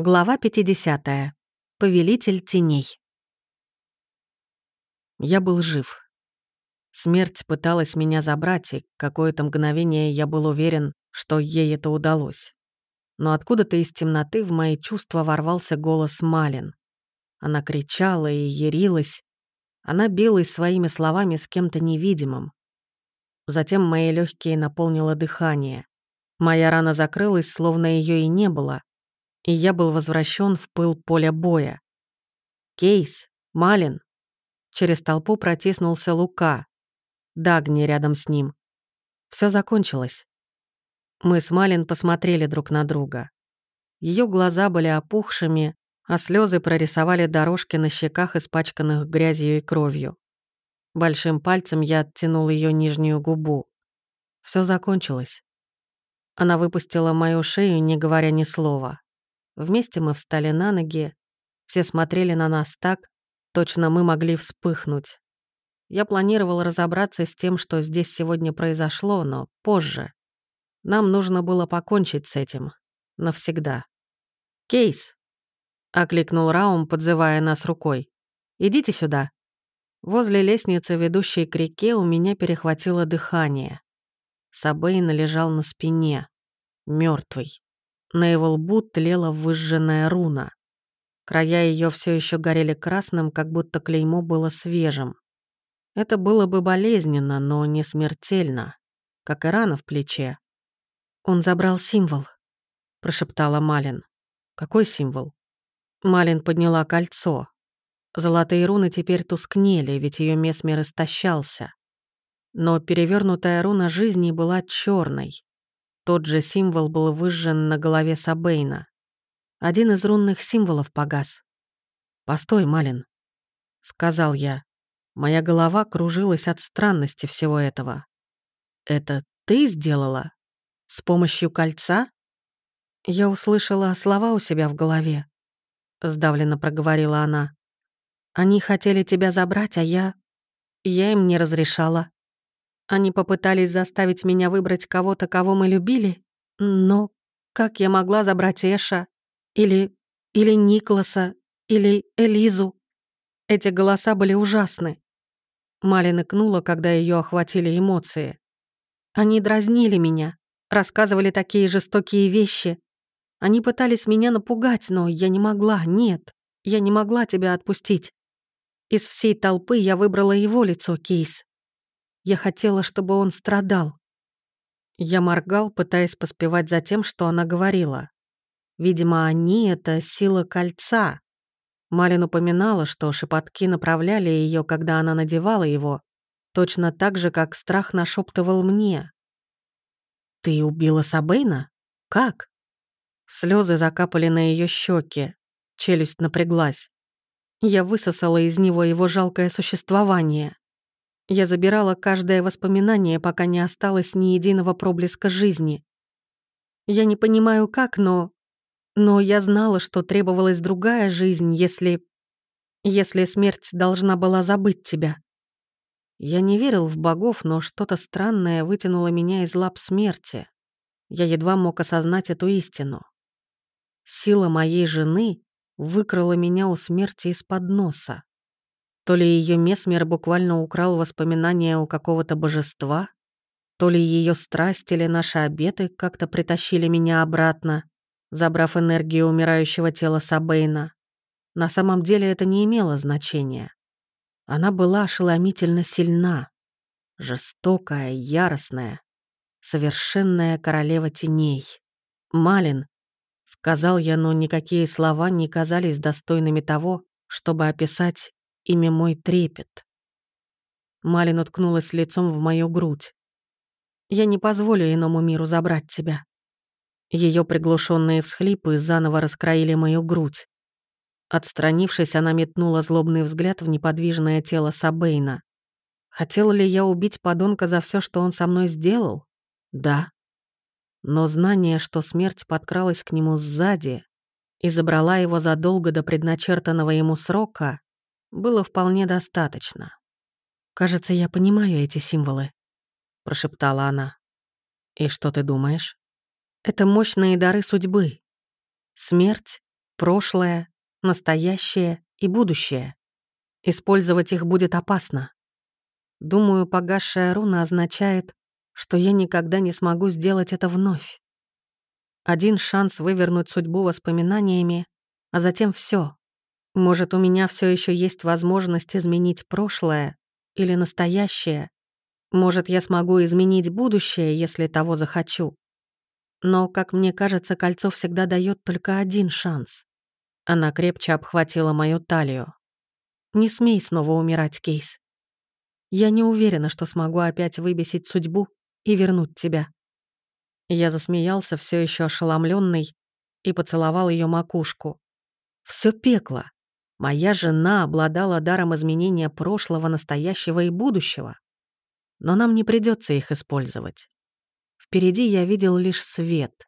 Глава 50. Повелитель теней. Я был жив. Смерть пыталась меня забрать, и какое-то мгновение я был уверен, что ей это удалось. Но откуда-то из темноты в мои чувства ворвался голос Малин. Она кричала и ярилась. Она билась своими словами с кем-то невидимым. Затем мои легкие наполнило дыхание. Моя рана закрылась, словно ее и не было, и я был возвращен в пыл поля боя. Кейс, Малин. Через толпу протиснулся Лука. Дагни рядом с ним. Все закончилось. Мы с Малин посмотрели друг на друга. Ее глаза были опухшими, а слезы прорисовали дорожки на щеках, испачканных грязью и кровью. Большим пальцем я оттянул ее нижнюю губу. Все закончилось. Она выпустила мою шею, не говоря ни слова. Вместе мы встали на ноги. Все смотрели на нас так, точно мы могли вспыхнуть. Я планировал разобраться с тем, что здесь сегодня произошло, но позже. Нам нужно было покончить с этим. Навсегда. «Кейс!» — окликнул Раум, подзывая нас рукой. «Идите сюда». Возле лестницы, ведущей к реке, у меня перехватило дыхание. Сабейн лежал на спине, мертвый. На его лбу тлела выжженная руна. Края ее все еще горели красным, как будто клеймо было свежим. Это было бы болезненно, но не смертельно, как и рана в плече. «Он забрал символ», — прошептала Малин. «Какой символ?» Малин подняла кольцо. Золотые руны теперь тускнели, ведь ее месмер истощался. Но перевернутая руна жизни была черной. Тот же символ был выжжен на голове Сабейна. Один из рунных символов погас. «Постой, Малин», — сказал я. Моя голова кружилась от странности всего этого. «Это ты сделала? С помощью кольца?» Я услышала слова у себя в голове. Сдавленно проговорила она. «Они хотели тебя забрать, а я... Я им не разрешала. Они попытались заставить меня выбрать кого-то, кого мы любили, но как я могла забрать Эша? Или... или Никласа? Или Элизу? Эти голоса были ужасны. Малин икнула, когда ее охватили эмоции. Они дразнили меня, рассказывали такие жестокие вещи. Они пытались меня напугать, но я не могла, нет, я не могла тебя отпустить. Из всей толпы я выбрала его лицо, Кейс. Я хотела, чтобы он страдал. Я моргал, пытаясь поспевать за тем, что она говорила. Видимо, они — это сила кольца. Малин упоминала, что шепотки направляли ее, когда она надевала его, точно так же, как страх нашептывал мне. «Ты убила Сабейна? Как?» Слезы закапали на ее щеки, челюсть напряглась. Я высосала из него его жалкое существование. Я забирала каждое воспоминание, пока не осталось ни единого проблеска жизни. Я не понимаю, как, но... Но я знала, что требовалась другая жизнь, если... Если смерть должна была забыть тебя. Я не верил в богов, но что-то странное вытянуло меня из лап смерти. Я едва мог осознать эту истину. Сила моей жены выкрала меня у смерти из-под носа. То ли ее Месмер буквально украл воспоминания у какого-то божества, то ли ее страсть или наши обеты как-то притащили меня обратно, забрав энергию умирающего тела Сабейна. На самом деле это не имело значения. Она была ошеломительно сильна, жестокая, яростная, совершенная королева теней. «Малин», — сказал я, но никакие слова не казались достойными того, чтобы описать ими мой трепет. Малин уткнулась лицом в мою грудь. «Я не позволю иному миру забрать тебя». Ее приглушенные всхлипы заново раскроили мою грудь. Отстранившись, она метнула злобный взгляд в неподвижное тело Сабейна. Хотела ли я убить подонка за все, что он со мной сделал? Да. Но знание, что смерть подкралась к нему сзади и забрала его задолго до предначертанного ему срока, было вполне достаточно. «Кажется, я понимаю эти символы», — прошептала она. «И что ты думаешь?» «Это мощные дары судьбы. Смерть прошлое, настоящее и будущее. Использовать их будет опасно. Думаю, погасшая руна означает, что я никогда не смогу сделать это вновь. Один шанс вывернуть судьбу воспоминаниями, а затем все. Может, у меня все еще есть возможность изменить прошлое или настоящее. Может, я смогу изменить будущее, если того захочу. Но, как мне кажется, кольцо всегда дает только один шанс. Она крепче обхватила мою талию. «Не смей снова умирать, Кейс. Я не уверена, что смогу опять выбесить судьбу и вернуть тебя». Я засмеялся, все еще ошеломленный, и поцеловал ее макушку. Все пекло. Моя жена обладала даром изменения прошлого, настоящего и будущего. Но нам не придется их использовать. Впереди я видел лишь свет.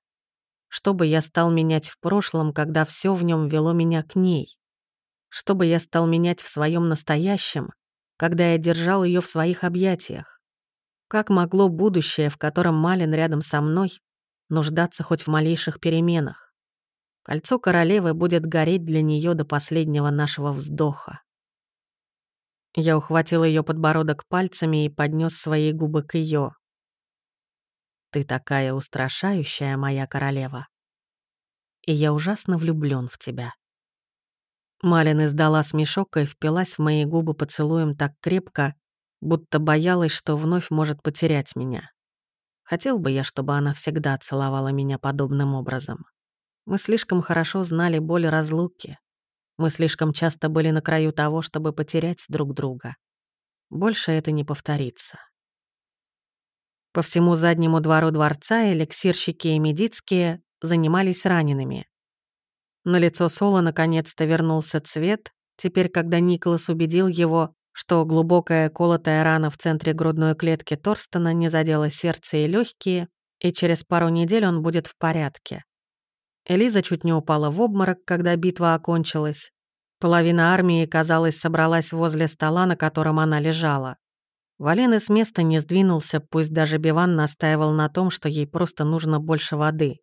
Что бы я стал менять в прошлом, когда все в нем вело меня к ней? Что бы я стал менять в своем настоящем, когда я держал ее в своих объятиях? Как могло будущее, в котором Малин рядом со мной, нуждаться хоть в малейших переменах? Кольцо королевы будет гореть для нее до последнего нашего вздоха. Я ухватил ее подбородок пальцами и поднес свои губы к ее. «Ты такая устрашающая, моя королева. И я ужасно влюблен в тебя». Малин издала смешок и впилась в мои губы поцелуем так крепко, будто боялась, что вновь может потерять меня. Хотел бы я, чтобы она всегда целовала меня подобным образом. Мы слишком хорошо знали боль разлуки. Мы слишком часто были на краю того, чтобы потерять друг друга. Больше это не повторится. По всему заднему двору дворца эликсирщики и медицкие занимались ранеными. На лицо Соло наконец-то вернулся цвет, теперь когда Николас убедил его, что глубокая колотая рана в центре грудной клетки Торстона не задела сердце и легкие, и через пару недель он будет в порядке. Элиза чуть не упала в обморок, когда битва окончилась. Половина армии, казалось, собралась возле стола, на котором она лежала. Вален с места не сдвинулся, пусть даже Биван настаивал на том, что ей просто нужно больше воды.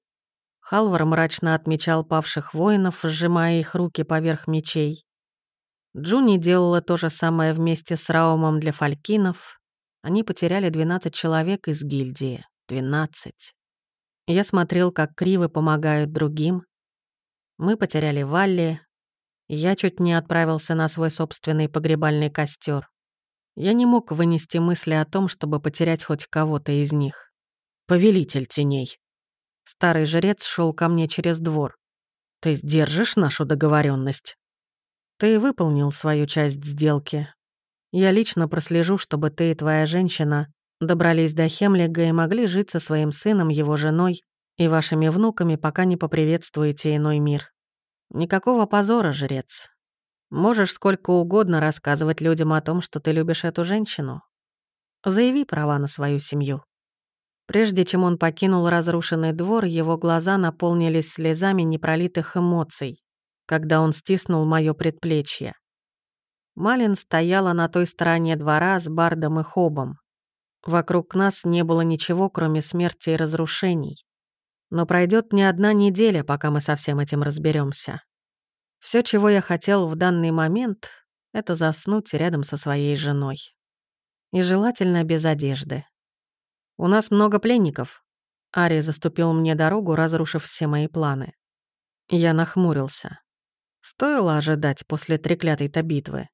Халвар мрачно отмечал павших воинов, сжимая их руки поверх мечей. Джуни делала то же самое вместе с Раумом для фалькинов. Они потеряли 12 человек из гильдии. 12. Я смотрел, как кривы помогают другим. Мы потеряли Валли. Я чуть не отправился на свой собственный погребальный костер. Я не мог вынести мысли о том, чтобы потерять хоть кого-то из них. «Повелитель теней». Старый жрец шел ко мне через двор. «Ты сдержишь нашу договоренность? Ты выполнил свою часть сделки. Я лично прослежу, чтобы ты и твоя женщина добрались до Хемлига и могли жить со своим сыном, его женой и вашими внуками, пока не поприветствуете иной мир. Никакого позора, жрец. Можешь сколько угодно рассказывать людям о том, что ты любишь эту женщину. Заяви права на свою семью». Прежде чем он покинул разрушенный двор, его глаза наполнились слезами непролитых эмоций когда он стиснул моё предплечье. Малин стояла на той стороне двора с Бардом и Хобом. Вокруг нас не было ничего, кроме смерти и разрушений. Но пройдет не одна неделя, пока мы со всем этим разберемся. Все, чего я хотел в данный момент, это заснуть рядом со своей женой. И желательно без одежды. У нас много пленников. Ари заступил мне дорогу, разрушив все мои планы. Я нахмурился. Стоило ожидать после треклятой-то битвы.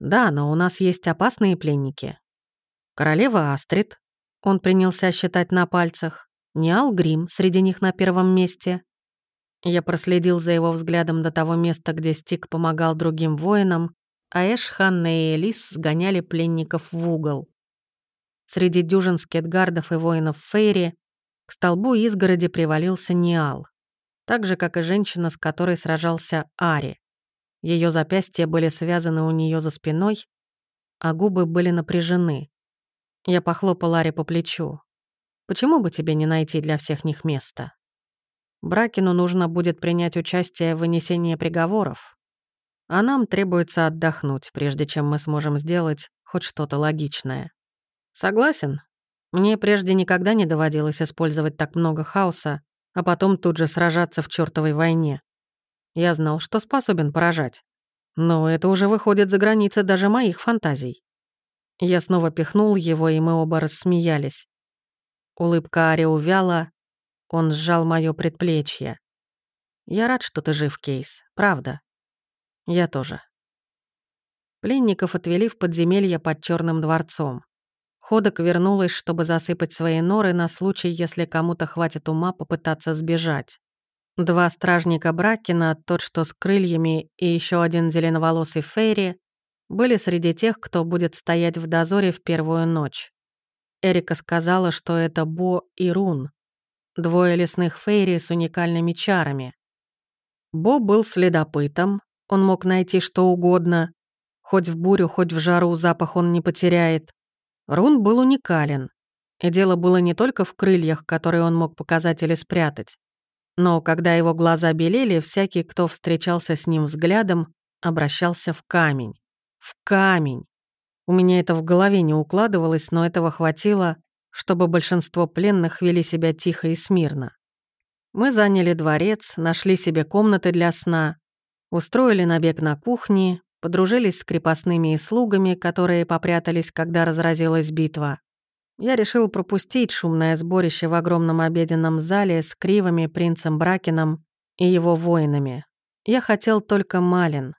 Да, но у нас есть опасные пленники. Королева Астрид. Он принялся считать на пальцах. Не Алгрим среди них на первом месте. Я проследил за его взглядом до того места, где Стик помогал другим воинам, а Эш, Ханна и Элис сгоняли пленников в угол. Среди дюжин скетгардов и воинов Фейри к столбу изгороди привалился Ниал так же, как и женщина, с которой сражался Ари. Ее запястья были связаны у нее за спиной, а губы были напряжены. Я похлопал Ари по плечу. «Почему бы тебе не найти для всех них место? Бракину нужно будет принять участие в вынесении приговоров, а нам требуется отдохнуть, прежде чем мы сможем сделать хоть что-то логичное. Согласен? Мне прежде никогда не доводилось использовать так много хаоса, а потом тут же сражаться в чертовой войне. Я знал, что способен поражать. Но это уже выходит за границы даже моих фантазий. Я снова пихнул его, и мы оба рассмеялись. Улыбка Ари увяла, он сжал моё предплечье. «Я рад, что ты жив, Кейс, правда. Я тоже». Пленников отвели в подземелье под Черным дворцом. Ходок вернулась, чтобы засыпать свои норы на случай, если кому-то хватит ума попытаться сбежать. Два стражника Бракина, тот, что с крыльями, и еще один зеленоволосый Фейри, были среди тех, кто будет стоять в дозоре в первую ночь. Эрика сказала, что это Бо и Рун, двое лесных Фейри с уникальными чарами. Бо был следопытом, он мог найти что угодно, хоть в бурю, хоть в жару запах он не потеряет. Рун был уникален. И дело было не только в крыльях, которые он мог показать или спрятать. Но когда его глаза белели, всякий, кто встречался с ним взглядом, обращался в камень. В камень. У меня это в голове не укладывалось, но этого хватило, чтобы большинство пленных вели себя тихо и смирно. Мы заняли дворец, нашли себе комнаты для сна, устроили набег на кухне, подружились с крепостными и слугами, которые попрятались, когда разразилась битва. Я решил пропустить шумное сборище в огромном обеденном зале с кривыми принцем Бракином и его воинами. Я хотел только Малин.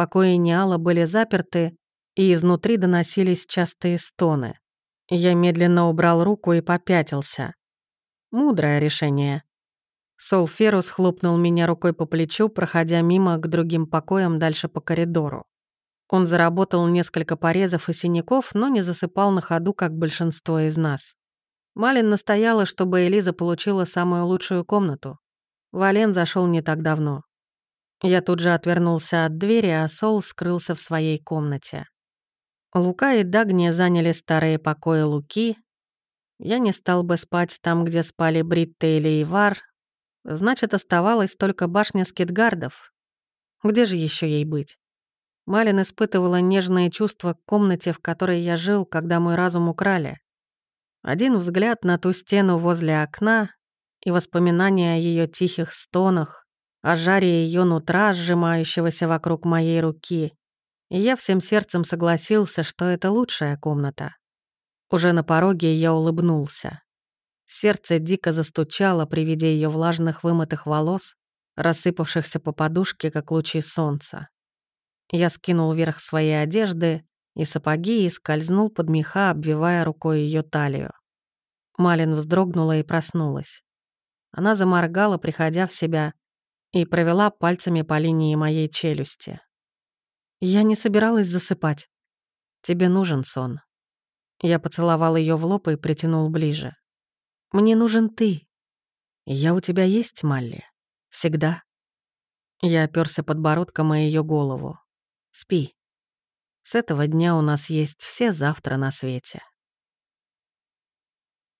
Покои Ниала были заперты, и изнутри доносились частые стоны. Я медленно убрал руку и попятился. Мудрое решение. Солферус хлопнул меня рукой по плечу, проходя мимо к другим покоям дальше по коридору. Он заработал несколько порезов и синяков, но не засыпал на ходу, как большинство из нас. Малин настояла, чтобы Элиза получила самую лучшую комнату. Вален зашел не так давно. Я тут же отвернулся от двери, а Сол скрылся в своей комнате. Лука и Дагния заняли старые покои Луки. Я не стал бы спать там, где спали Бритта или Ивар, Значит, оставалась только башня скитгардов. Где же еще ей быть? Малин испытывала нежные чувства к комнате, в которой я жил, когда мой разум украли. Один взгляд на ту стену возле окна и воспоминания о ее тихих стонах, о жаре ее нутра, сжимающегося вокруг моей руки. И я всем сердцем согласился, что это лучшая комната. Уже на пороге я улыбнулся. Сердце дико застучало при виде ее влажных вымытых волос, рассыпавшихся по подушке, как лучи солнца. Я скинул вверх своей одежды и сапоги и скользнул под меха, обвивая рукой ее талию. Малин вздрогнула и проснулась. Она заморгала, приходя в себя, и провела пальцами по линии моей челюсти. «Я не собиралась засыпать. Тебе нужен сон». Я поцеловал ее в лоб и притянул ближе. Мне нужен ты. Я у тебя есть, Малли? Всегда. Я оперся подбородком о ее голову. Спи. С этого дня у нас есть все завтра на свете.